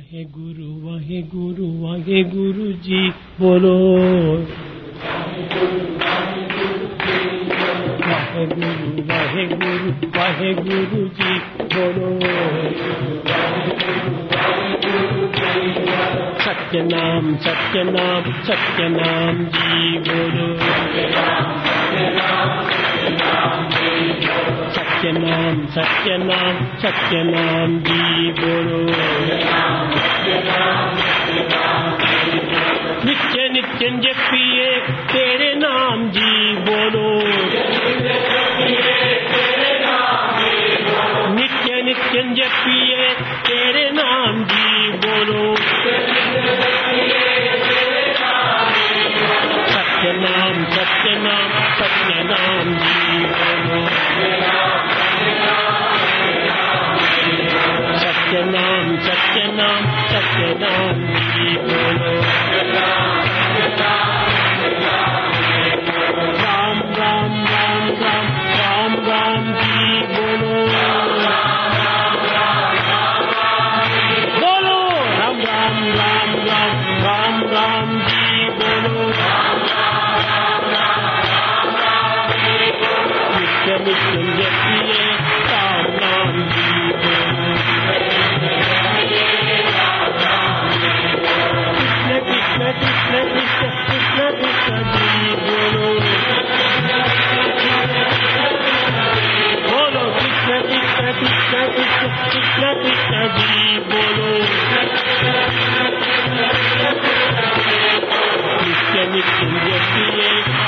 वाहे गुरु वाहे गुरु वाहे गुरु जी बोलो। वाहे गुरु वाहे गुरु वाहे गुरु जी बोलो। सत्य नाम सत्य नाम सत्य नाम जी बोलो। सत्य नाम सत्य नाम सत्य नाम जी बोलो। नित्य नित्य जपिए तेरे नाम जी बोलो। नित्य नित्य जपिए तेरे नाम जी बोलो। सत्य नाम सत्य नाम नाम सत्य नाम कृष्ण कृष्ण कृष्ण कृष्ण कृष्ण बोलो जपिए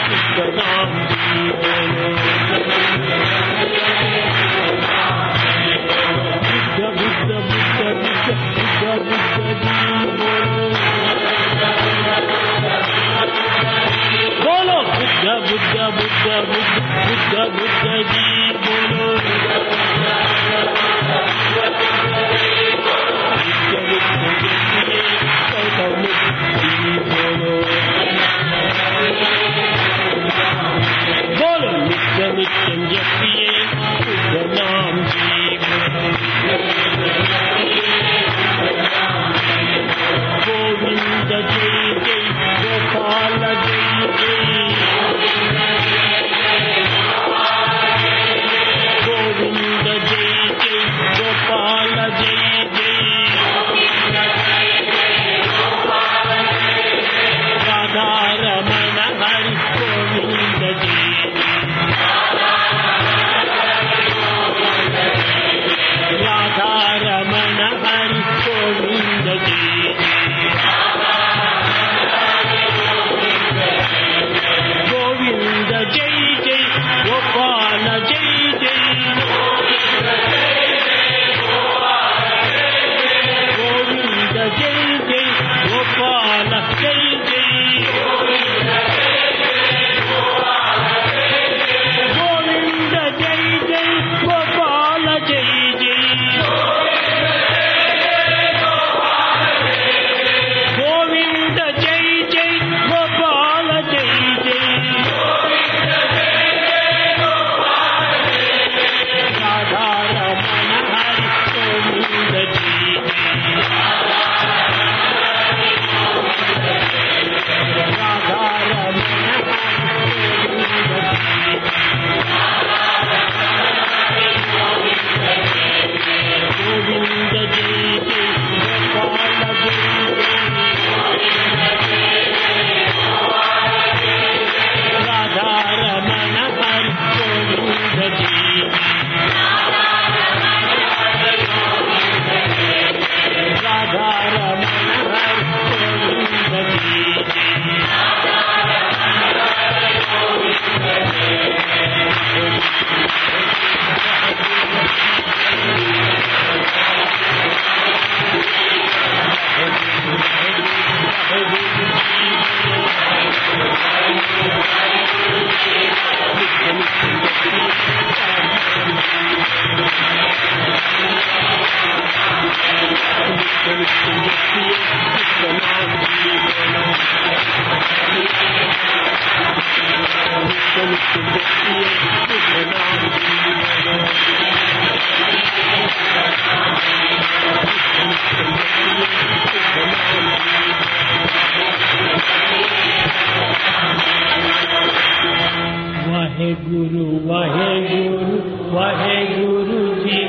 वाहे गुरु जी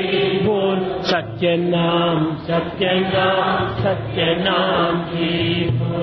बोल सत्य नाम सत्य नाम सत्य नाम जी बोल